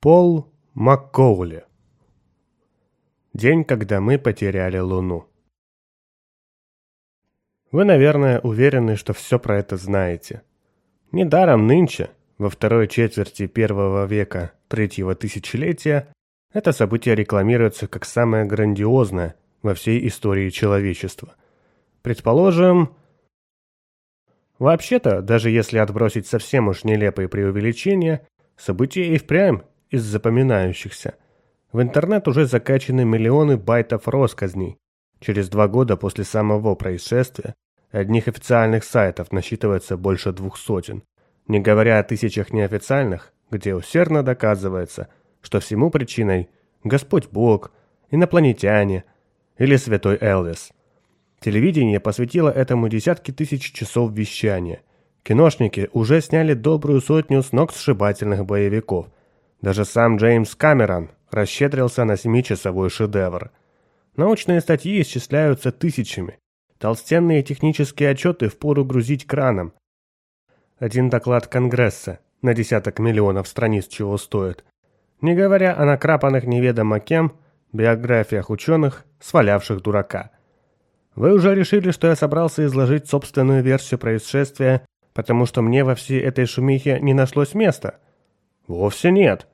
Пол Маккоули. День, когда мы потеряли Луну. Вы, наверное, уверены, что все про это знаете. Недаром нынче, во второй четверти первого века третьего тысячелетия, это событие рекламируется как самое грандиозное во всей истории человечества. Предположим... Вообще-то, даже если отбросить совсем уж нелепые преувеличения, событие и впрямь из запоминающихся. В интернет уже закачаны миллионы байтов россказней. Через два года после самого происшествия одних официальных сайтов насчитывается больше двух сотен, не говоря о тысячах неофициальных, где усердно доказывается, что всему причиной Господь Бог, инопланетяне или святой Элвис. Телевидение посвятило этому десятки тысяч часов вещания. Киношники уже сняли добрую сотню сногсшибательных боевиков, даже сам Джеймс Камерон расщедрился на семичасовой шедевр. Научные статьи исчисляются тысячами. Толстенные технические отчеты впору грузить краном. Один доклад Конгресса на десяток миллионов страниц чего стоит. Не говоря о накрапанных неведомо кем биографиях ученых, свалявших дурака. Вы уже решили, что я собрался изложить собственную версию происшествия, потому что мне во всей этой шумихе не нашлось места – Вовсе нет.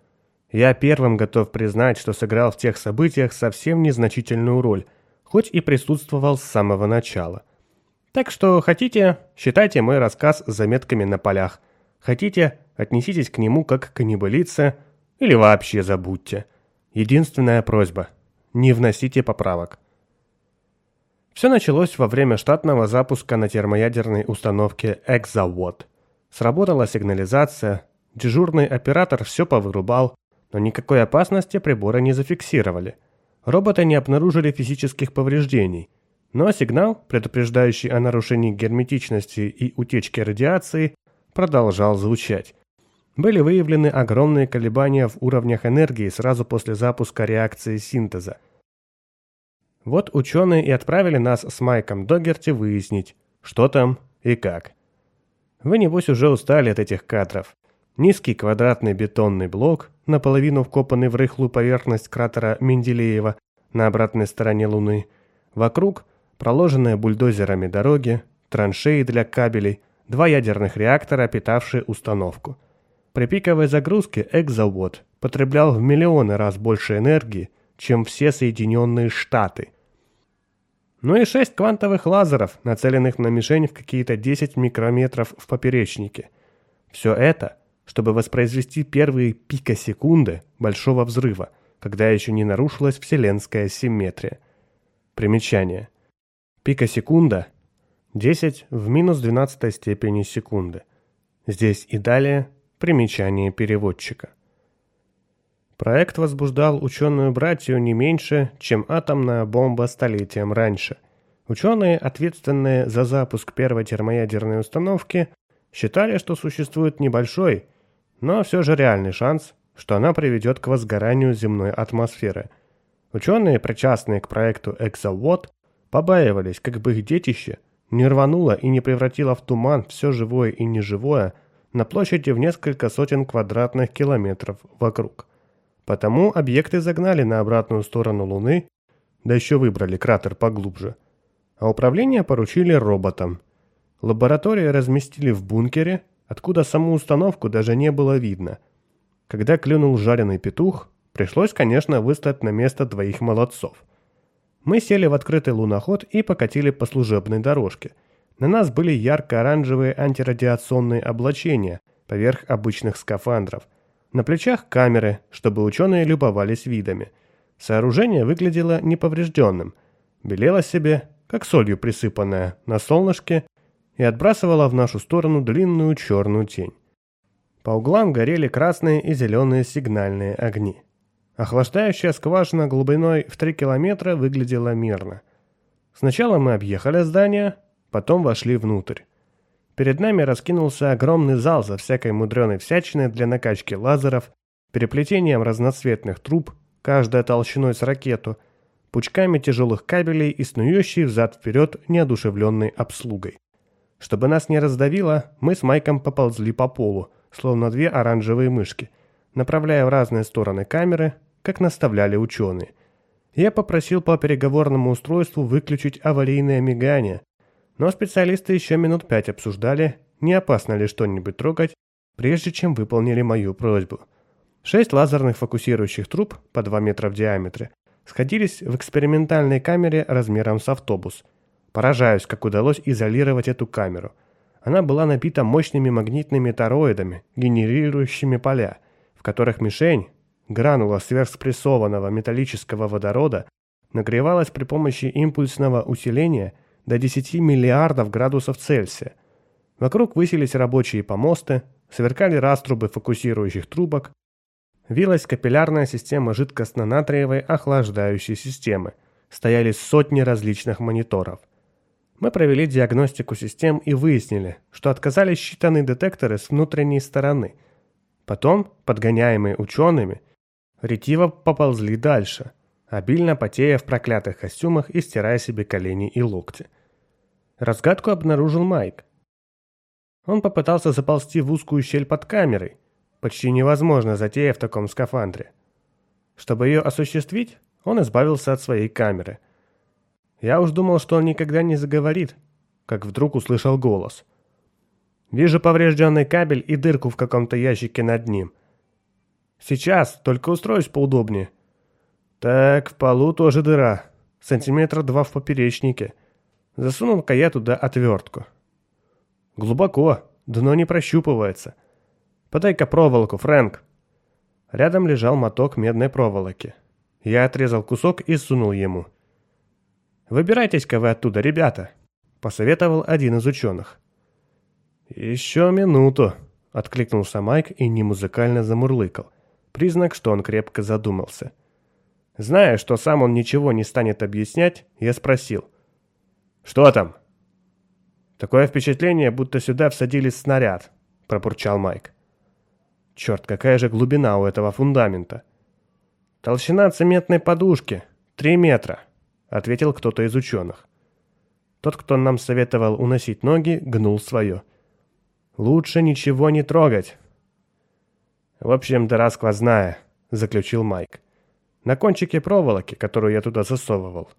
Я первым готов признать, что сыграл в тех событиях совсем незначительную роль, хоть и присутствовал с самого начала. Так что хотите, считайте мой рассказ заметками на полях. Хотите, отнеситесь к нему как к небылице, или вообще забудьте. Единственная просьба – не вносите поправок. Все началось во время штатного запуска на термоядерной установке «Экзавод». Сработала сигнализация, Дежурный оператор все повырубал, но никакой опасности приборы не зафиксировали. Роботы не обнаружили физических повреждений, но сигнал, предупреждающий о нарушении герметичности и утечке радиации, продолжал звучать. Были выявлены огромные колебания в уровнях энергии сразу после запуска реакции синтеза. Вот ученые и отправили нас с Майком Догерти выяснить, что там и как. Вы, небось, уже устали от этих кадров. Низкий квадратный бетонный блок, наполовину вкопанный в рыхлую поверхность кратера Менделеева на обратной стороне Луны. Вокруг проложенные бульдозерами дороги, траншеи для кабелей, два ядерных реактора, питавшие установку. При пиковой загрузке экзавод потреблял в миллионы раз больше энергии, чем все Соединенные Штаты. Ну и шесть квантовых лазеров, нацеленных на мишень в какие-то 10 микрометров в поперечнике. Все это – чтобы воспроизвести первые пикосекунды большого взрыва, когда еще не нарушилась вселенская симметрия. Примечание. Пикосекунда – 10 в минус 12 степени секунды. Здесь и далее примечание переводчика. Проект возбуждал ученую братью не меньше, чем атомная бомба столетием раньше. Ученые, ответственные за запуск первой термоядерной установки, считали, что существует небольшой, но все же реальный шанс, что она приведет к возгоранию земной атмосферы. Ученые, причастные к проекту «Экзовод», побаивались, как бы их детище не рвануло и не превратило в туман все живое и неживое на площади в несколько сотен квадратных километров вокруг. Потому объекты загнали на обратную сторону Луны, да еще выбрали кратер поглубже. А управление поручили роботам. Лаборатории разместили в бункере, откуда саму установку даже не было видно. Когда клюнул жареный петух, пришлось, конечно, выставить на место двоих молодцов. Мы сели в открытый луноход и покатили по служебной дорожке. На нас были ярко-оранжевые антирадиационные облачения поверх обычных скафандров. На плечах камеры, чтобы ученые любовались видами. Сооружение выглядело неповрежденным. Белело себе, как солью присыпанное, на солнышке и отбрасывала в нашу сторону длинную черную тень. По углам горели красные и зеленые сигнальные огни. Охлаждающая скважина глубиной в 3 километра выглядела мирно. Сначала мы объехали здание, потом вошли внутрь. Перед нами раскинулся огромный зал за всякой мудреной всячиной для накачки лазеров, переплетением разноцветных труб, каждая толщиной с ракету, пучками тяжелых кабелей и снующей взад-вперед неодушевленной обслугой. Чтобы нас не раздавило, мы с Майком поползли по полу, словно две оранжевые мышки. направляя в разные стороны камеры, как наставляли ученые. Я попросил по переговорному устройству выключить аварийное мигание, но специалисты еще минут пять обсуждали, не опасно ли что-нибудь трогать, прежде чем выполнили мою просьбу. Шесть лазерных фокусирующих труб по 2 метра в диаметре сходились в экспериментальной камере размером с автобус. Поражаюсь, как удалось изолировать эту камеру. Она была набита мощными магнитными тороидами, генерирующими поля, в которых мишень, гранула сверхспрессованного металлического водорода, нагревалась при помощи импульсного усиления до 10 миллиардов градусов Цельсия. Вокруг высились рабочие помосты, сверкали раструбы фокусирующих трубок, вилась капиллярная система жидкостно-натриевой охлаждающей системы, стояли сотни различных мониторов. Мы провели диагностику систем и выяснили, что отказались считанные детекторы с внутренней стороны. Потом, подгоняемые учеными, ретиво поползли дальше, обильно потея в проклятых костюмах и стирая себе колени и локти. Разгадку обнаружил Майк. Он попытался заползти в узкую щель под камерой, почти невозможно затея в таком скафандре. Чтобы ее осуществить, он избавился от своей камеры – я уж думал, что он никогда не заговорит, как вдруг услышал голос. Вижу поврежденный кабель и дырку в каком-то ящике над ним. Сейчас, только устроюсь поудобнее. Так, в полу тоже дыра. Сантиметра два в поперечнике. Засунул-ка я туда отвертку. Глубоко, дно не прощупывается. Подай-ка проволоку, Фрэнк. Рядом лежал моток медной проволоки. Я отрезал кусок и сунул ему. «Выбирайтесь-ка вы оттуда, ребята», — посоветовал один из ученых. «Еще минуту», — откликнулся Майк и немузыкально замурлыкал. Признак, что он крепко задумался. Зная, что сам он ничего не станет объяснять, я спросил. «Что там?» «Такое впечатление, будто сюда всадили снаряд», — пробурчал Майк. «Черт, какая же глубина у этого фундамента!» «Толщина цементной подушки. Три метра», ответил кто-то из ученых. Тот, кто нам советовал уносить ноги, гнул свое. «Лучше ничего не трогать». «В общем, дыра сквозная», — заключил Майк. «На кончике проволоки, которую я туда засовывал.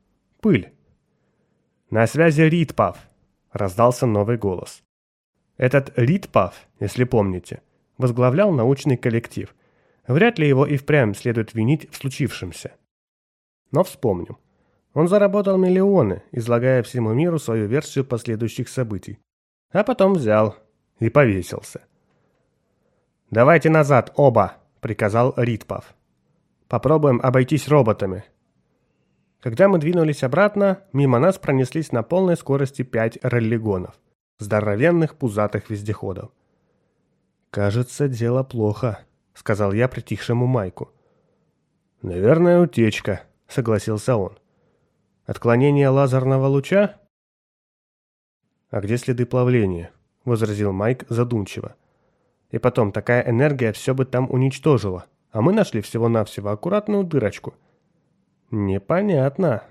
Пыль». «На связи Ритпав», — раздался новый голос. Этот Ритпав, если помните, возглавлял научный коллектив. Вряд ли его и впрямь следует винить в случившемся. Но вспомним. Он заработал миллионы, излагая всему миру свою версию последующих событий. А потом взял и повесился. «Давайте назад, оба!» – приказал Ритпав. «Попробуем обойтись роботами». Когда мы двинулись обратно, мимо нас пронеслись на полной скорости пять раллигонов, здоровенных пузатых вездеходов. «Кажется, дело плохо», — сказал я притихшему Майку. «Наверное, утечка», — согласился он. Отклонение лазерного луча? А где следы плавления? Возразил Майк задумчиво. И потом, такая энергия все бы там уничтожила, а мы нашли всего-навсего аккуратную дырочку. Непонятно.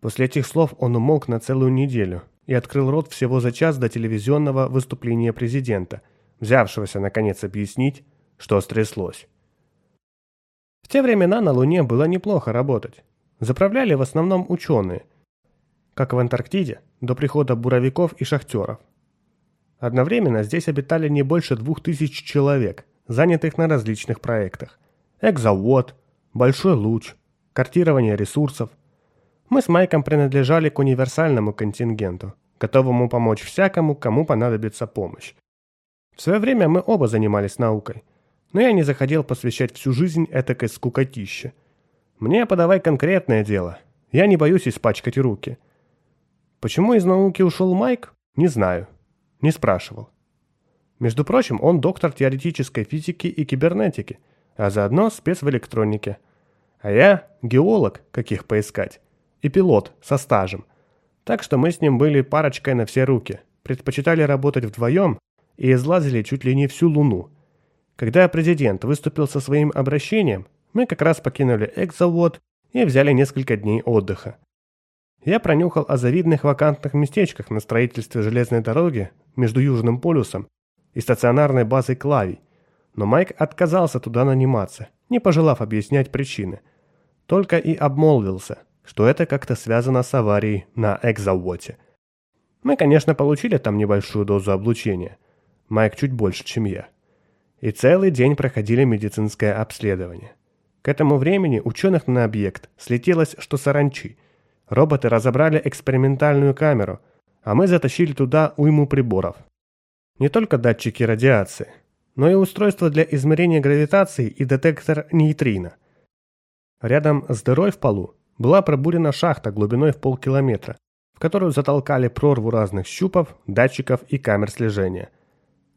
После этих слов он умолк на целую неделю и открыл рот всего за час до телевизионного выступления президента, взявшегося, наконец, объяснить, что стряслось. В те времена на Луне было неплохо работать. Заправляли в основном ученые, как в Антарктиде, до прихода буровиков и шахтеров. Одновременно здесь обитали не больше двух тысяч человек, занятых на различных проектах. Экзовод, Большой луч, картирование ресурсов. Мы с Майком принадлежали к универсальному контингенту, готовому помочь всякому, кому понадобится помощь. В свое время мы оба занимались наукой, но я не захотел посвящать всю жизнь этакой скукотище – мне подавай конкретное дело. Я не боюсь испачкать руки. Почему из науки ушел Майк? Не знаю. Не спрашивал. Между прочим, он доктор теоретической физики и кибернетики, а заодно спец в электронике. А я геолог, каких поискать, и пилот со стажем. Так что мы с ним были парочкой на все руки, предпочитали работать вдвоем и излазили чуть ли не всю Луну. Когда президент выступил со своим обращением, мы как раз покинули экзавод и взяли несколько дней отдыха. Я пронюхал о завидных вакантных местечках на строительстве железной дороги между Южным полюсом и стационарной базой Клавий, Но Майк отказался туда наниматься, не пожелав объяснять причины. Только и обмолвился, что это как-то связано с аварией на Экзавоте. Мы, конечно, получили там небольшую дозу облучения. Майк чуть больше, чем я. И целый день проходили медицинское обследование. К этому времени ученых на объект слетелось, что саранчи. Роботы разобрали экспериментальную камеру, а мы затащили туда уйму приборов. Не только датчики радиации, но и устройство для измерения гравитации и детектор нейтрино. Рядом с дырой в полу была пробурена шахта глубиной в полкилометра, в которую затолкали прорву разных щупов, датчиков и камер слежения.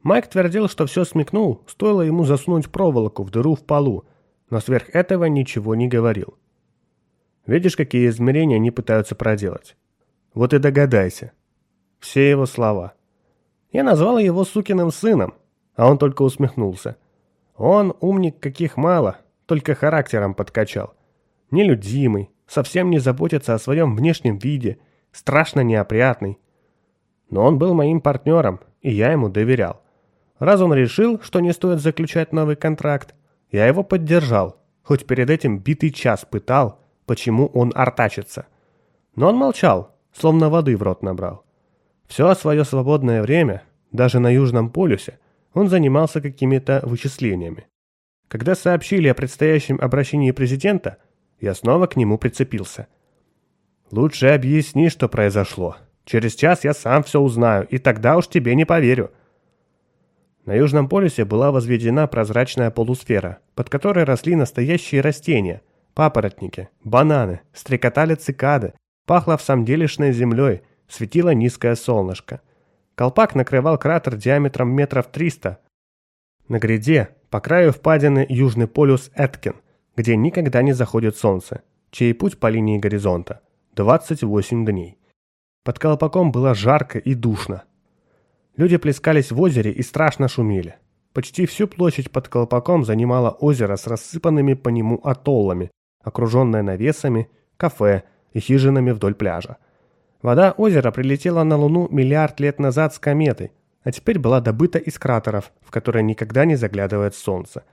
Майк твердил, что все смекнул, стоило ему засунуть проволоку в дыру в полу, но сверх этого ничего не говорил. Видишь, какие измерения они пытаются проделать? Вот и догадайся. Все его слова. Я назвал его сукиным сыном, а он только усмехнулся. Он умник каких мало, только характером подкачал. Нелюдимый, совсем не заботится о своем внешнем виде – страшно неопрятный. Но он был моим партнером, и я ему доверял. Раз он решил, что не стоит заключать новый контракт, я его поддержал, хоть перед этим битый час пытал, почему он артачится. Но он молчал, словно воды в рот набрал. Все свое свободное время, даже на Южном полюсе, он занимался какими-то вычислениями. Когда сообщили о предстоящем обращении президента, я снова к нему прицепился – «Лучше объясни, что произошло. Через час я сам все узнаю, и тогда уж тебе не поверю». На Южном полюсе была возведена прозрачная полусфера, под которой росли настоящие растения, папоротники, бананы, стрекотали цикады, пахло в самом делешной землей, светило низкое солнышко. Колпак накрывал кратер диаметром метров триста. На гряде, по краю впадины Южный полюс Эткин, где никогда не заходит солнце, чей путь по линии горизонта – 28 дней. Под колпаком было жарко и душно. Люди плескались в озере и страшно шумели. Почти всю площадь под колпаком занимало озеро с рассыпанными по нему атоллами, окруженное навесами, кафе и хижинами вдоль пляжа. Вода озера прилетела на Луну миллиард лет назад с кометы, а теперь была добыта из кратеров, в которые никогда не заглядывает солнце.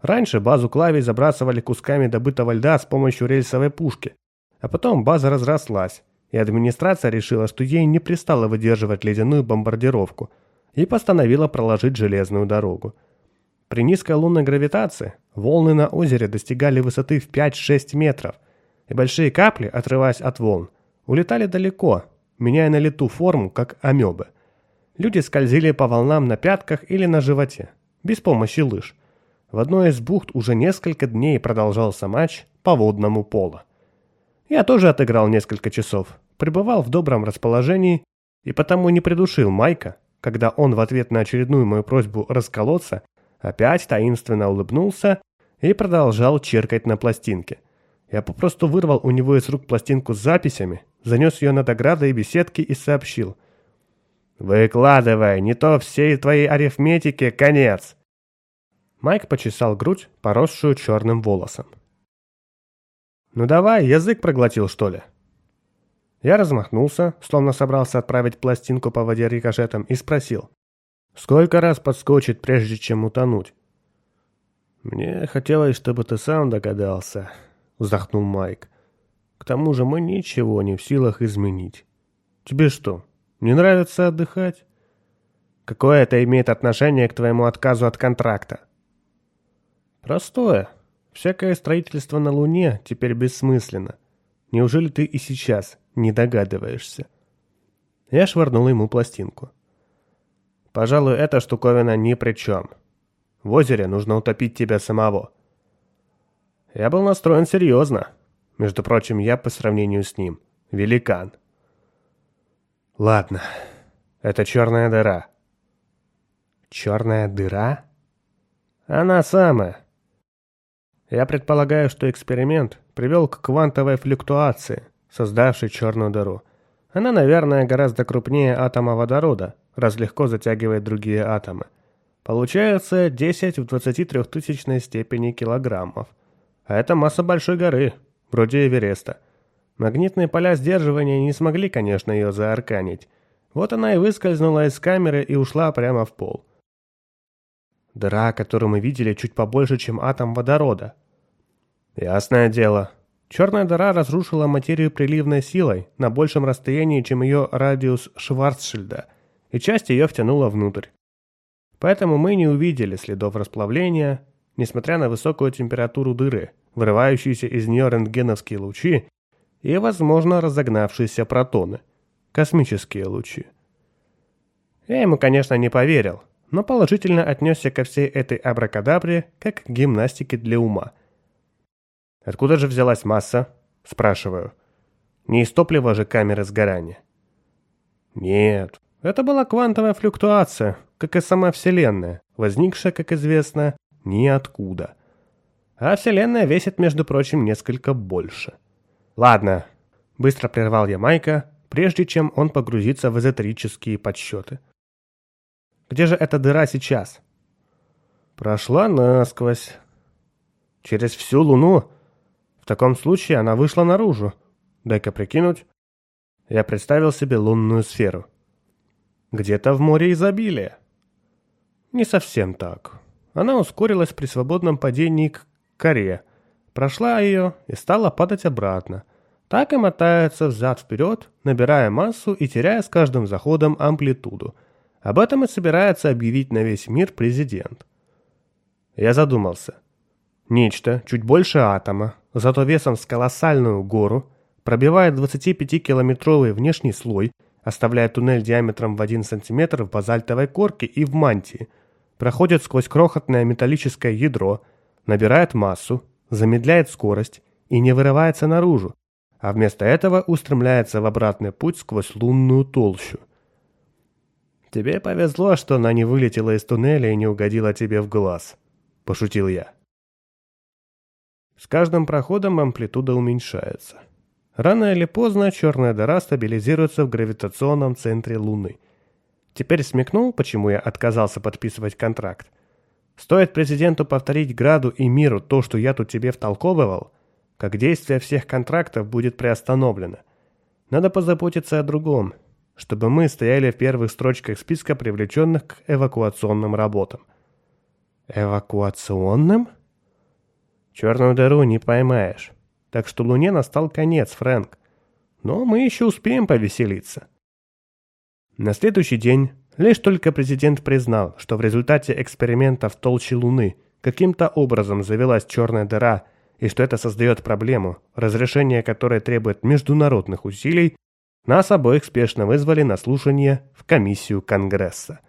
Раньше базу Клави забрасывали кусками добытого льда с помощью рельсовой пушки, а потом база разрослась, и администрация решила, что ей не пристало выдерживать ледяную бомбардировку, и постановила проложить железную дорогу. При низкой лунной гравитации волны на озере достигали высоты в 5-6 метров, и большие капли, отрываясь от волн, улетали далеко, меняя на лету форму, как амебы. Люди скользили по волнам на пятках или на животе, без помощи лыж. В одной из бухт уже несколько дней продолжался матч по водному полу. Я тоже отыграл несколько часов, пребывал в добром расположении и потому не придушил Майка, когда он в ответ на очередную мою просьбу расколоться, опять таинственно улыбнулся и продолжал черкать на пластинке. Я попросту вырвал у него из рук пластинку с записями, занес ее над оградой беседки и сообщил. «Выкладывай, не то всей твоей арифметике конец!» Майк почесал грудь, поросшую черным волосом. «Ну давай, язык проглотил, что ли?» Я размахнулся, словно собрался отправить пластинку по воде рикошетом, и спросил. «Сколько раз подскочит, прежде чем утонуть?» «Мне хотелось, чтобы ты сам догадался», — вздохнул Майк. «К тому же мы ничего не в силах изменить. Тебе что, не нравится отдыхать?» «Какое это имеет отношение к твоему отказу от контракта?» «Простое», Всякое строительство на Луне теперь бессмысленно. Неужели ты и сейчас не догадываешься? Я швырнул ему пластинку. Пожалуй, эта штуковина ни при чем. В озере нужно утопить тебя самого. Я был настроен серьезно. Между прочим, я по сравнению с ним великан. Ладно, это черная дыра. Черная дыра? Она самая. Я предполагаю, что эксперимент привел к квантовой флюктуации, создавшей черную дыру. Она, наверное, гораздо крупнее атома водорода, раз легко затягивает другие атомы. Получается 10 в 23 тысячной степени килограммов. А это масса большой горы, вроде Эвереста. Магнитные поля сдерживания не смогли, конечно, ее заарканить. Вот она и выскользнула из камеры и ушла прямо в пол. Дыра, которую мы видели, чуть побольше, чем атом водорода. Ясное дело. Черная дыра разрушила материю приливной силой на большем расстоянии, чем ее радиус Шварцшильда, и часть ее втянула внутрь. Поэтому мы не увидели следов расплавления, несмотря на высокую температуру дыры, вырывающиеся из нее рентгеновские лучи и, возможно, разогнавшиеся протоны, космические лучи. Я ему, конечно, не поверил, но положительно отнесся ко всей этой абракадабре, как к гимнастике для ума. «Откуда же взялась масса?» – спрашиваю. «Не из топлива же камеры сгорания?» «Нет, это была квантовая флюктуация, как и сама Вселенная, возникшая, как известно, ниоткуда. А Вселенная весит, между прочим, несколько больше. Ладно, быстро прервал я Майка, прежде чем он погрузится в эзотерические подсчеты. Где же эта дыра сейчас? Прошла насквозь. Через всю Луну? В таком случае она вышла наружу. Дай-ка прикинуть. Я представил себе лунную сферу. Где-то в море изобилия. Не совсем так. Она ускорилась при свободном падении к коре, прошла ее и стала падать обратно. Так и мотается взад-вперед, набирая массу и теряя с каждым заходом амплитуду. Об этом и собирается объявить на весь мир президент. Я задумался. Нечто, чуть больше атома, зато весом с колоссальную гору, пробивает 25-километровый внешний слой, оставляя туннель диаметром в 1 см в базальтовой корке и в мантии – проходит сквозь крохотное металлическое ядро, набирает массу, замедляет скорость и не вырывается наружу, а вместо этого устремляется в обратный путь сквозь лунную толщу. «Тебе повезло, что она не вылетела из туннеля и не угодила тебе в глаз», – пошутил я. С каждым проходом амплитуда уменьшается. Рано или поздно черная дыра стабилизируется в гравитационном центре Луны – Теперь смекнул, почему я отказался подписывать контракт. Стоит президенту повторить Граду и миру то, что я тут тебе втолковывал, как действие всех контрактов будет приостановлено. Надо позаботиться о другом, чтобы мы стояли в первых строчках списка привлеченных к эвакуационным работам. Эвакуационным? Черную дыру не поймаешь. Так что Луне настал конец, Фрэнк. Но мы еще успеем повеселиться. На следующий день лишь только президент признал, что в результате эксперимента в толще Луны каким-то образом завелась черная дыра и что это создает проблему, разрешение которой требует международных усилий, нас обоих спешно вызвали на слушание в комиссию Конгресса.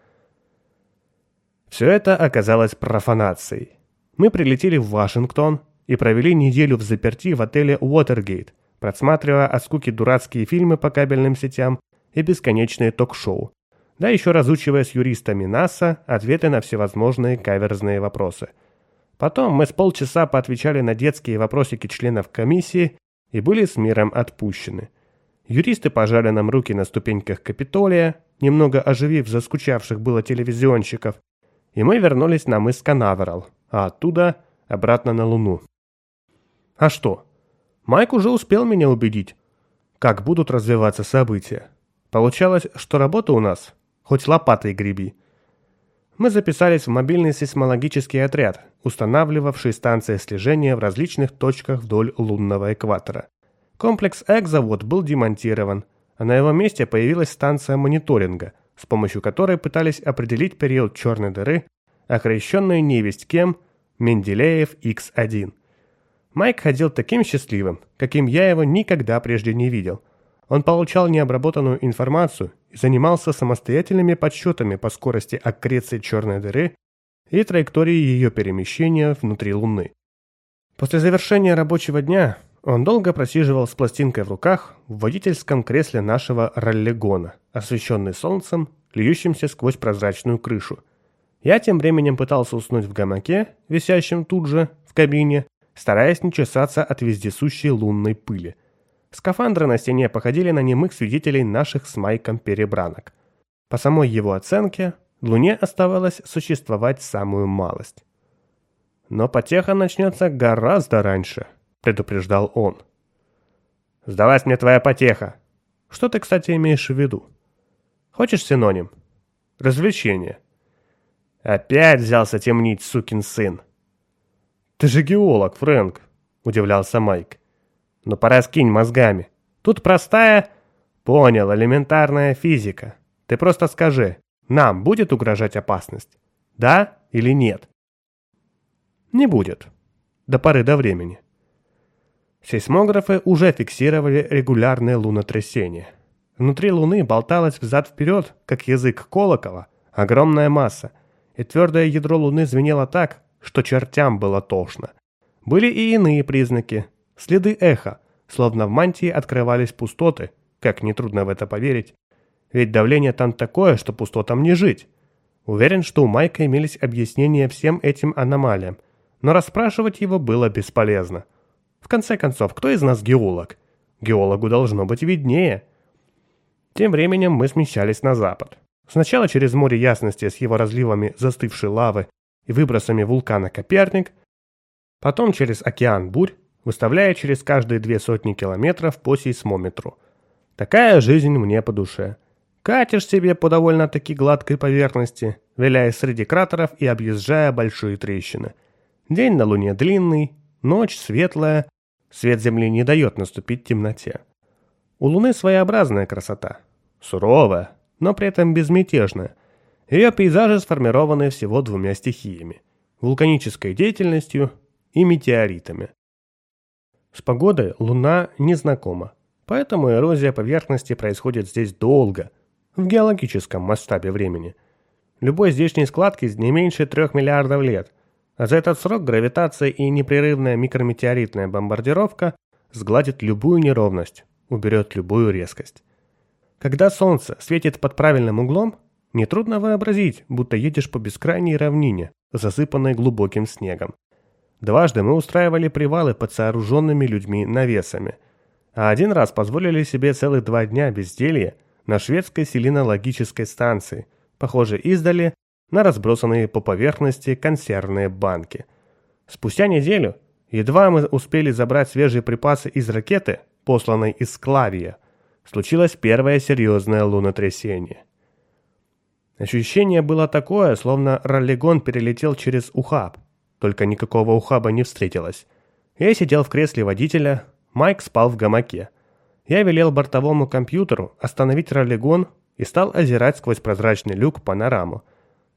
Все это оказалось профанацией. Мы прилетели в Вашингтон и провели неделю в заперти в отеле Уотергейт, просматривая от скуки дурацкие фильмы по кабельным сетям и бесконечные ток-шоу, да еще разучивая с юристами НАСА ответы на всевозможные каверзные вопросы. Потом мы с полчаса поотвечали на детские вопросики членов комиссии и были с миром отпущены. Юристы пожали нам руки на ступеньках Капитолия, немного оживив заскучавших было телевизионщиков, и мы вернулись на мыс Канаверал, а оттуда обратно на Луну. А что? Майк уже успел меня убедить, как будут развиваться события. Получалось, что работа у нас хоть лопатой греби. Мы записались в мобильный сейсмологический отряд, устанавливавший станции слежения в различных точках вдоль лунного экватора. Комплекс «Экзавод» был демонтирован, а на его месте появилась станция мониторинга, с помощью которой пытались определить период черной дыры, окрещенной невесть кем Менделеев X1. Майк ходил таким счастливым, каким я его никогда прежде не видел – он получал необработанную информацию и занимался самостоятельными подсчетами по скорости аккреции черной дыры и траектории ее перемещения внутри Луны. После завершения рабочего дня он долго просиживал с пластинкой в руках в водительском кресле нашего раллигона, освещенный солнцем, льющимся сквозь прозрачную крышу. Я тем временем пытался уснуть в гамаке, висящем тут же, в кабине, стараясь не чесаться от вездесущей лунной пыли. Скафандры на стене походили на немых свидетелей наших с Майком перебранок. По самой его оценке, Луне оставалось существовать самую малость. «Но потеха начнется гораздо раньше», — предупреждал он. «Сдалась мне твоя потеха». «Что ты, кстати, имеешь в виду?» «Хочешь синоним?» «Развлечение». Опять взялся темнить, сукин сын. Ты же геолог, Фрэнк, удивлялся Майк. Ну пораскинь мозгами. Тут простая... Понял, элементарная физика. Ты просто скажи, нам будет угрожать опасность? Да или нет? Не будет. До поры до времени. Сейсмографы уже фиксировали регулярные лунотрясения. Внутри Луны болталась взад-вперед, как язык колокола, огромная масса, и твердое ядро Луны звенело так, что чертям было тошно. Были и иные признаки, следы эха, словно в мантии открывались пустоты, как нетрудно в это поверить. Ведь давление там такое, что пустотам не жить. Уверен, что у Майка имелись объяснения всем этим аномалиям, но расспрашивать его было бесполезно. В конце концов, кто из нас геолог? Геологу должно быть виднее. Тем временем мы смещались на запад. Сначала через море ясности с его разливами застывшей лавы и выбросами вулкана Коперник, потом через океан бурь, выставляя через каждые две сотни километров по сейсмометру. Такая жизнь мне по душе. Катишь себе по довольно-таки гладкой поверхности, виляя среди кратеров и объезжая большие трещины. День на Луне длинный, ночь светлая, свет Земли не дает наступить темноте. У Луны своеобразная красота. Суровая, но при этом безмятежная. Ее пейзажи сформированы всего двумя стихиями – вулканической деятельностью и метеоритами. С погодой Луна не знакома, поэтому эрозия поверхности происходит здесь долго, в геологическом масштабе времени. Любой здешней складки не меньше трех миллиардов лет, за этот срок гравитация и непрерывная микрометеоритная бомбардировка сгладит любую неровность, уберет любую резкость. Когда солнце светит под правильным углом, нетрудно вообразить, будто едешь по бескрайней равнине, засыпанной глубоким снегом. Дважды мы устраивали привалы под сооруженными людьми навесами, а один раз позволили себе целых два дня безделья на шведской селенологической станции, похоже издали на разбросанные по поверхности консервные банки. Спустя неделю, едва мы успели забрать свежие припасы из ракеты, посланной из Склавия, случилось первое серьезное лунотрясение. Ощущение было такое, словно роллигон перелетел через ухаб, только никакого ухаба не встретилось. Я сидел в кресле водителя, Майк спал в гамаке. Я велел бортовому компьютеру остановить роллигон и стал озирать сквозь прозрачный люк панораму.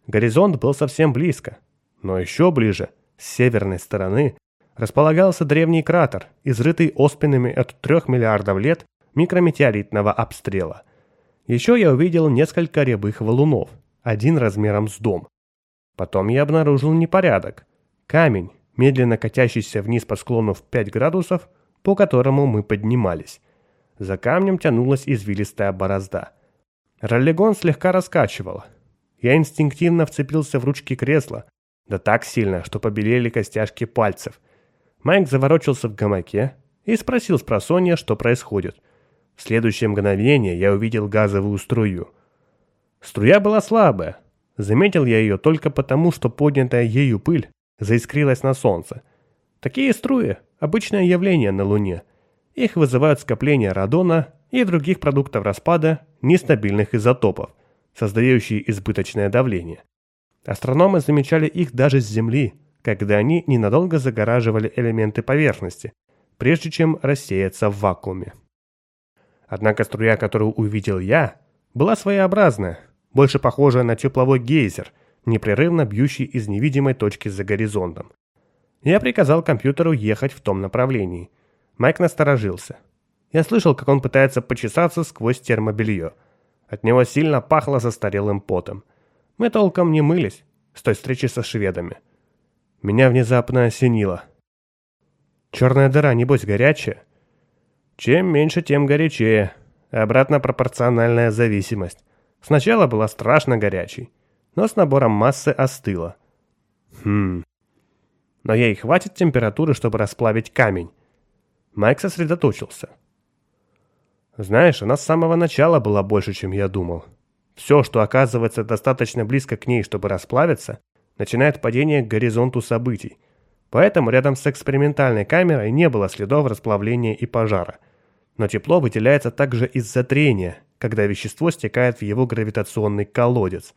Горизонт был совсем близко, но еще ближе, с северной стороны, располагался древний кратер, изрытый оспинами от трех миллиардов лет микрометеоритного обстрела. Еще я увидел несколько рябых валунов, один размером с дом. Потом я обнаружил непорядок. Камень, медленно катящийся вниз по склону в 5 градусов, по которому мы поднимались. За камнем тянулась извилистая борозда. Роллигон слегка раскачивало. Я инстинктивно вцепился в ручки кресла, да так сильно, что побелели костяшки пальцев – Майк заворочился в гамаке и спросил с просонья, что происходит. В следующее мгновение я увидел газовую струю. Струя была слабая. Заметил я ее только потому, что поднятая ею пыль заискрилась на солнце. Такие струи – обычное явление на Луне. Их вызывают скопления радона и других продуктов распада нестабильных изотопов, создающие избыточное давление. Астрономы замечали их даже с Земли – когда они ненадолго загораживали элементы поверхности, прежде чем рассеяться в вакууме. Однако струя, которую увидел я, была своеобразная, больше похожая на тепловой гейзер, непрерывно бьющий из невидимой точки за горизонтом. Я приказал компьютеру ехать в том направлении. Майк насторожился. Я слышал, как он пытается почесаться сквозь термобелье. От него сильно пахло застарелым потом. Мы толком не мылись с той встречи со шведами. Меня внезапно осенило. Черная дыра, небось, горячая? Чем меньше, тем горячее. Обратно пропорциональная зависимость. Сначала была страшно горячей, но с набором массы остыла. Хм. Но ей хватит температуры, чтобы расплавить камень. Майк сосредоточился. Знаешь, она с самого начала была больше, чем я думал. Все, что оказывается достаточно близко к ней, чтобы расплавиться, начинает падение к горизонту событий. Поэтому рядом с экспериментальной камерой не было следов расплавления и пожара. Но тепло выделяется также из-за трения, когда вещество стекает в его гравитационный колодец.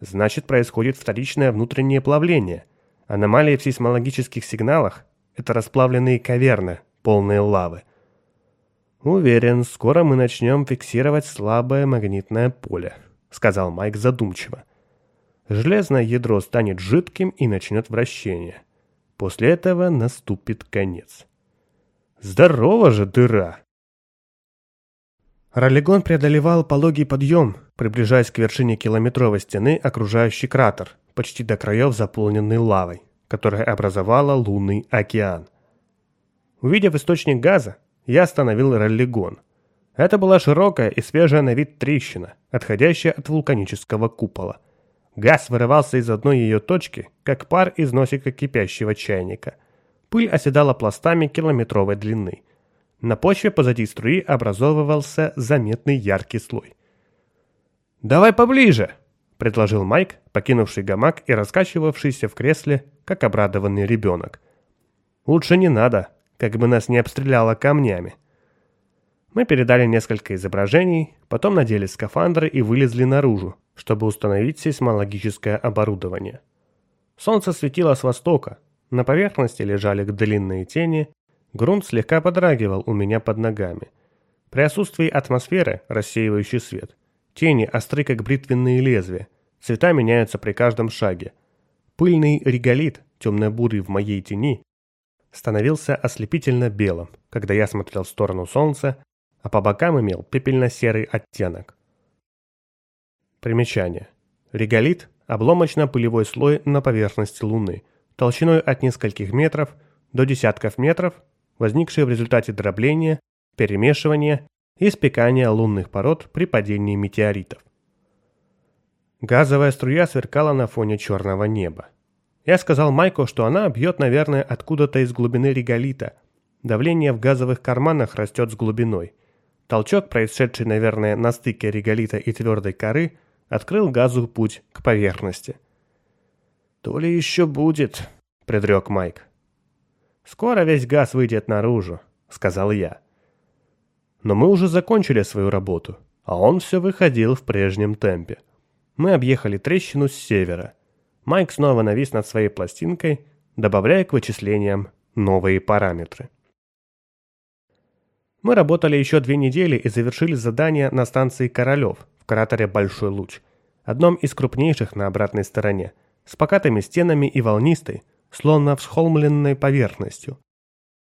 Значит, происходит вторичное внутреннее плавление. Аномалии в сейсмологических сигналах – это расплавленные каверны, полные лавы. «Уверен, скоро мы начнем фиксировать слабое магнитное поле», — сказал Майк задумчиво. «Железное ядро станет жидким и начнет вращение. После этого наступит конец». «Здорово же, дыра!» Роллигон преодолевал пологий подъем, приближаясь к вершине километровой стены, окружающей кратер, почти до краев заполненный лавой, которая образовала лунный океан. Увидев источник газа, я остановил роллигон. Это была широкая и свежая на вид трещина, отходящая от вулканического купола. Газ вырывался из одной ее точки, как пар из носика кипящего чайника. Пыль оседала пластами километровой длины. На почве позади струи образовывался заметный яркий слой. «Давай поближе!» – предложил Майк, покинувший гамак и раскачивавшийся в кресле, как обрадованный ребенок. «Лучше не надо», как бы нас не обстреляло камнями. Мы передали несколько изображений, потом надели скафандры и вылезли наружу, чтобы установить сейсмологическое оборудование. Солнце светило с востока, на поверхности лежали длинные тени, грунт слегка подрагивал у меня под ногами. При отсутствии атмосферы, рассеивающий свет, тени остры как бритвенные лезвия, цвета меняются при каждом шаге. Пыльный реголит, темно-бурый в моей тени, становился ослепительно белым, когда я смотрел в сторону солнца, а по бокам имел пепельно-серый оттенок. Примечание. Реголит – обломочно-пылевой слой на поверхности Луны, толщиной от нескольких метров до десятков метров, возникший в результате дробления, перемешивания и спекания лунных пород при падении метеоритов. Газовая струя сверкала на фоне черного неба. Я сказал Майку, что она бьет, наверное, откуда-то из глубины реголита. Давление в газовых карманах растет с глубиной. Толчок, происшедший, наверное, на стыке реголита и твердой коры, открыл газу путь к поверхности. «То ли еще будет», — предрек Майк. «Скоро весь газ выйдет наружу», — сказал я. Но мы уже закончили свою работу, а он все выходил в прежнем темпе. Мы объехали трещину с севера. Майк снова навис над своей пластинкой, добавляя к вычислениям новые параметры. Мы работали еще две недели и завершили задание на станции Королев в кратере Большой Луч, одном из крупнейших на обратной стороне, с покатыми стенами и волнистой, словно всхолмленной поверхностью.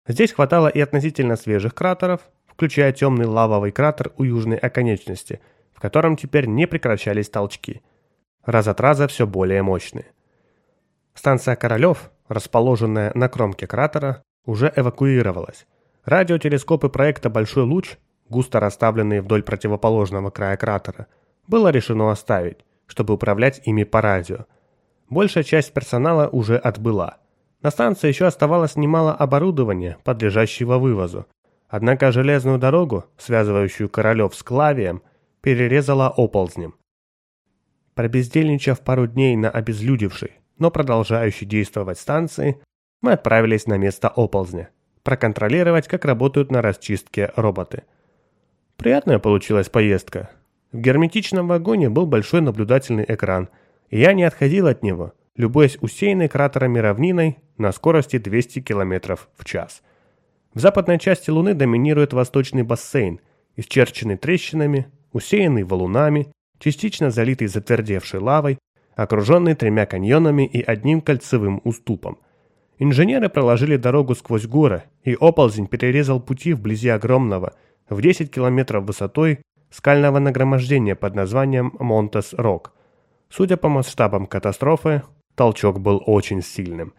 Здесь хватало и относительно свежих кратеров, включая темный лавовый кратер у южной оконечности, в котором теперь не прекращались толчки – раз от раза все более мощные. Станция Королев, расположенная на кромке кратера, уже эвакуировалась. Радиотелескопы проекта «Большой луч», густо расставленные вдоль противоположного края кратера, было решено оставить, чтобы управлять ими по радио. Большая часть персонала уже отбыла. На станции еще оставалось немало оборудования, подлежащего вывозу. Однако железную дорогу, связывающую Королев с Клавием, перерезала оползнем. Пробездельничав пару дней на обезлюдевшей, но продолжающей действовать станции, мы отправились на место оползня, проконтролировать, как работают на расчистке роботы. Приятная получилась поездка. В герметичном вагоне был большой наблюдательный экран, и я не отходил от него, любуясь усеянной кратерами равниной на скорости 200 км в час. В западной части Луны доминирует восточный бассейн, исчерченный трещинами, усеянный валунами частично залитый затвердевшей лавой, окруженный тремя каньонами и одним кольцевым уступом. Инженеры проложили дорогу сквозь горы, и оползень перерезал пути вблизи огромного, в 10 километров высотой, скального нагромождения под названием Монтес-Рок. Судя по масштабам катастрофы, толчок был очень сильным.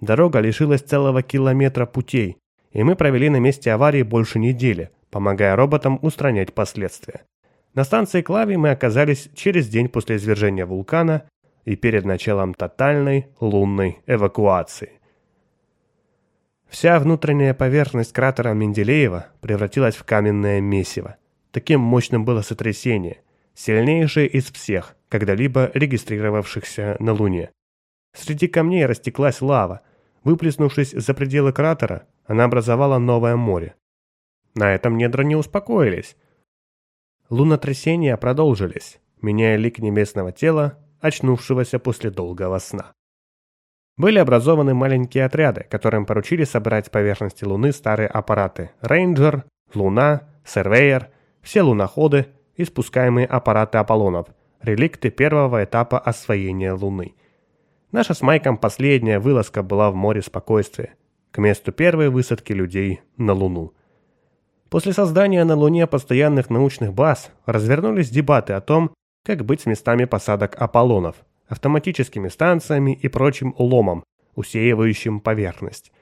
Дорога лишилась целого километра путей, и мы провели на месте аварии больше недели, помогая роботам устранять последствия. На станции Клави мы оказались через день после извержения вулкана и перед началом тотальной лунной эвакуации. Вся внутренняя поверхность кратера Менделеева превратилась в каменное месиво. Таким мощным было сотрясение, сильнейшее из всех, когда-либо регистрировавшихся на Луне. Среди камней растеклась лава. Выплеснувшись за пределы кратера, она образовала новое море. На этом недра не успокоились. Лунотрясения продолжились, меняя лик небесного тела, очнувшегося после долгого сна. Были образованы маленькие отряды, которым поручили собрать с поверхности Луны старые аппараты «Рейнджер», «Луна», «Сервейер», все луноходы и спускаемые аппараты Аполлонов, реликты первого этапа освоения Луны. Наша с Майком последняя вылазка была в море спокойствия, к месту первой высадки людей на Луну. После создания на Луне постоянных научных баз развернулись дебаты о том, как быть с местами посадок Аполлонов, автоматическими станциями и прочим уломом, усеивающим поверхность.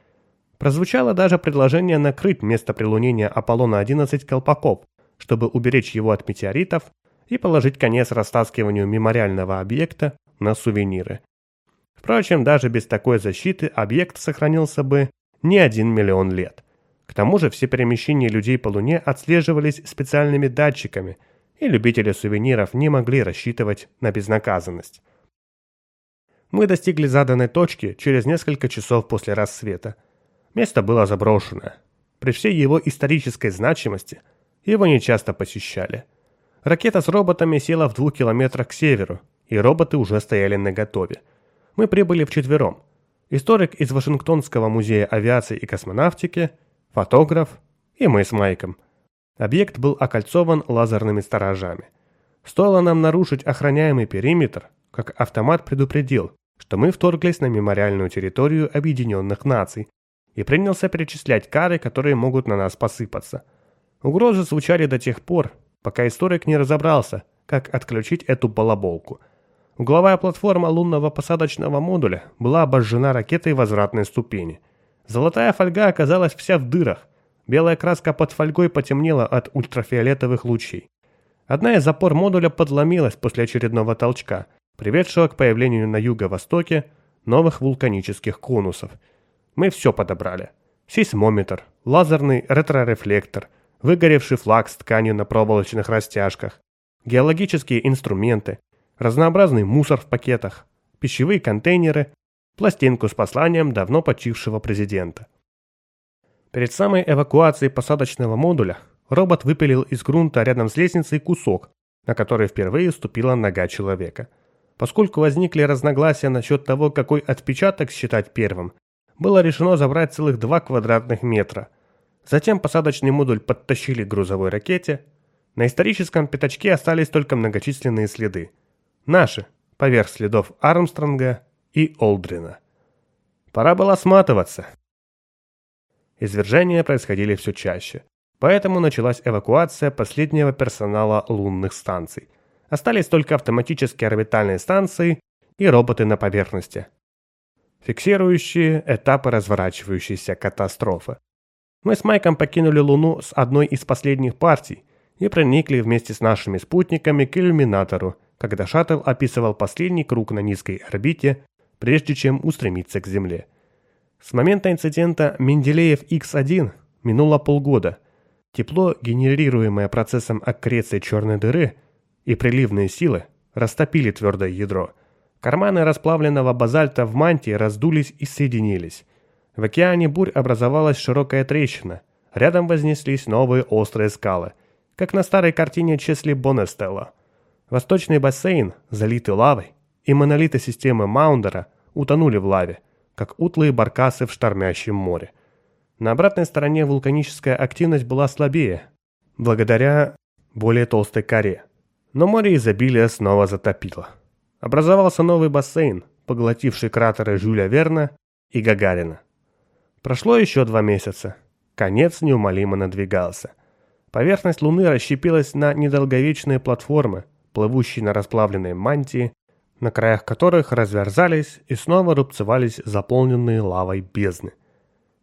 Прозвучало даже предложение накрыть место прилунения Аполлона-11 колпаков, чтобы уберечь его от метеоритов и положить конец растаскиванию мемориального объекта на сувениры. Впрочем, даже без такой защиты объект сохранился бы не один миллион лет. К тому же все перемещения людей по Луне отслеживались специальными датчиками, и любители сувениров не могли рассчитывать на безнаказанность. Мы достигли заданной точки через несколько часов после рассвета. Место было заброшено. При всей его исторической значимости его нечасто посещали. Ракета с роботами села в двух километрах к северу, и роботы уже стояли наготове. Мы прибыли вчетвером. Историк из Вашингтонского музея авиации и космонавтики, фотограф и мы с Майком. Объект был окольцован лазерными сторожами. Стоило нам нарушить охраняемый периметр, как автомат предупредил, что мы вторглись на мемориальную территорию Объединенных Наций и принялся перечислять кары, которые могут на нас посыпаться. Угрозы звучали до тех пор, пока историк не разобрался, как отключить эту балаболку. Угловая платформа лунного посадочного модуля была обожжена ракетой возвратной ступени. Золотая фольга оказалась вся в дырах. Белая краска под фольгой потемнела от ультрафиолетовых лучей. Одна из запор модуля подломилась после очередного толчка – приведшего к появлению на юго-востоке новых вулканических конусов. Мы все подобрали. Сейсмометр, лазерный ретрорефлектор, выгоревший флаг с тканью на проволочных растяжках, геологические инструменты, разнообразный мусор в пакетах, пищевые контейнеры, пластинку с посланием давно почившего президента. Перед самой эвакуацией посадочного модуля робот выпилил из грунта рядом с лестницей кусок, на который впервые ступила нога человека – Поскольку возникли разногласия насчет того, какой отпечаток считать первым, было решено забрать целых 2 квадратных метра. Затем посадочный модуль подтащили к грузовой ракете. На историческом пятачке остались только многочисленные следы. Наши, поверх следов Армстронга и Олдрина. Пора было сматываться. Извержения происходили все чаще. Поэтому началась эвакуация последнего персонала лунных станций – Остались только автоматические орбитальные станции и роботы на поверхности, фиксирующие этапы разворачивающейся катастрофы. Мы с Майком покинули Луну с одной из последних партий и проникли вместе с нашими спутниками к иллюминатору, когда шаттл описывал последний круг на низкой орбите, прежде чем устремиться к Земле. С момента инцидента Менделеев X1 минуло полгода. Тепло, генерируемое процессом аккреции черной дыры – и приливные силы растопили твердое ядро. Карманы расплавленного базальта в мантии раздулись и соединились. В океане бурь образовалась широкая трещина. Рядом вознеслись новые острые скалы, как на старой картине Чесли Бонестелла. Восточный бассейн, залитый лавой, и монолиты системы Маундера утонули в лаве, как утлые баркасы в штормящем море. На обратной стороне вулканическая активность была слабее, благодаря более толстой коре. Но море изобилия снова затопило. Образовался новый бассейн, поглотивший кратеры Жюля Верна и Гагарина. Прошло еще два месяца. Конец неумолимо надвигался. Поверхность Луны расщепилась на недолговечные платформы, плывущие на расплавленной мантии, на краях которых разверзались и снова рубцевались заполненные лавой бездны.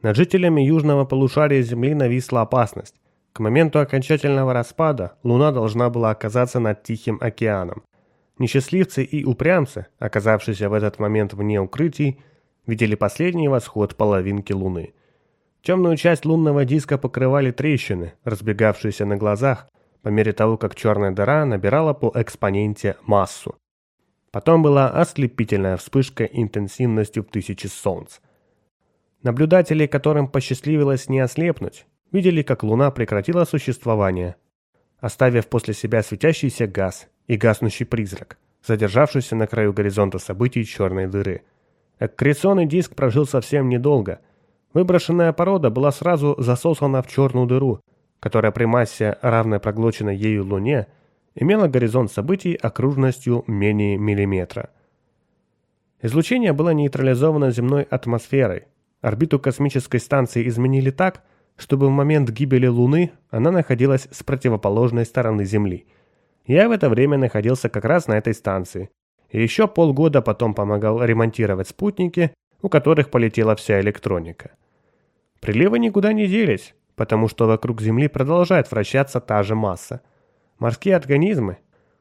Над жителями южного полушария Земли нависла опасность. К моменту окончательного распада Луна должна была оказаться над Тихим океаном. Несчастливцы и упрямцы, оказавшиеся в этот момент вне укрытий, видели последний восход половинки Луны. Темную часть лунного диска покрывали трещины, разбегавшиеся на глазах, по мере того, как черная дыра набирала по экспоненте массу. Потом была ослепительная вспышка интенсивностью в тысячи солнц. Наблюдатели, которым посчастливилось не ослепнуть, видели, как Луна прекратила существование, оставив после себя светящийся газ и гаснущий призрак, задержавшуюся на краю горизонта событий черной дыры. Аккреционный диск прожил совсем недолго. Выброшенная порода была сразу засосана в черную дыру, которая при массе, равной проглоченной ею Луне, имела горизонт событий окружностью менее миллиметра. Излучение было нейтрализовано земной атмосферой. Орбиту космической станции изменили так, чтобы в момент гибели Луны она находилась с противоположной стороны Земли. Я в это время находился как раз на этой станции. И еще полгода потом помогал ремонтировать спутники, у которых полетела вся электроника. Приливы никуда не делись, потому что вокруг Земли продолжает вращаться та же масса. Морские организмы,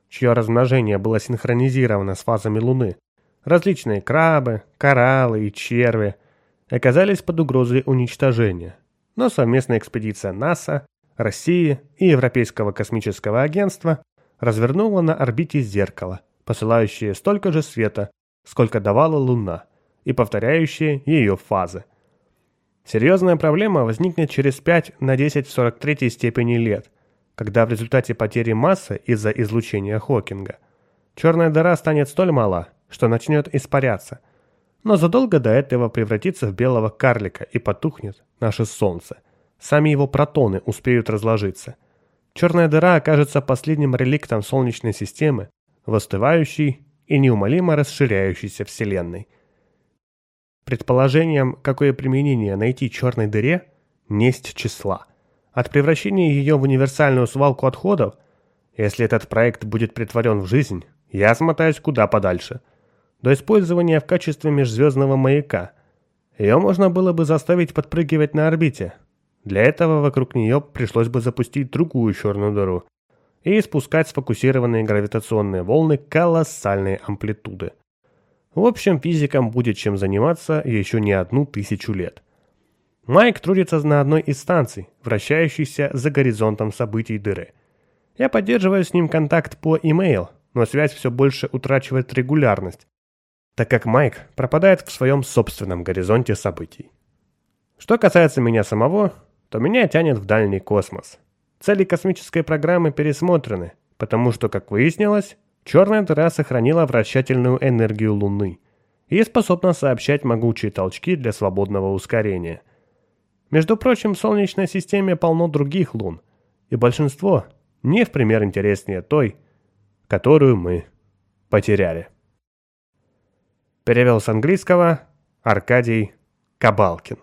чье размножение было синхронизировано с фазами Луны, различные крабы, кораллы и черви, оказались под угрозой уничтожения. Но совместная экспедиция НАСА, России и Европейского космического агентства развернула на орбите зеркало, посылающее столько же света, сколько давала Луна, и повторяющее ее фазы. Серьезная проблема возникнет через 5 на 10 в 43 степени лет, когда в результате потери массы из-за излучения Хокинга черная дыра станет столь мала, что начнет испаряться, но задолго до этого превратится в белого карлика и потухнет наше Солнце. Сами его протоны успеют разложиться. Черная дыра окажется последним реликтом Солнечной системы, выстывающей и неумолимо расширяющейся Вселенной. Предположением, какое применение найти черной дыре, несть числа. От превращения ее в универсальную свалку отходов, если этот проект будет притворен в жизнь, я смотаюсь куда подальше. До использования в качестве межзвездного маяка. Ее можно было бы заставить подпрыгивать на орбите. Для этого вокруг нее пришлось бы запустить другую черную дыру и испускать сфокусированные гравитационные волны колоссальной амплитуды. В общем, физикам будет чем заниматься еще не одну тысячу лет. Майк трудится на одной из станций, вращающейся за горизонтом событий дыры. Я поддерживаю с ним контакт по имейл, но связь все больше утрачивает регулярность, так как Майк пропадает в своем собственном горизонте событий. Что касается меня самого, то меня тянет в дальний космос. Цели космической программы пересмотрены, потому что, как выяснилось, Черная дыра сохранила вращательную энергию Луны и способна сообщать могучие толчки для свободного ускорения. Между прочим, в Солнечной системе полно других лун, и большинство не в пример интереснее той, которую мы потеряли. Перевел с английского Аркадий Кабалкин.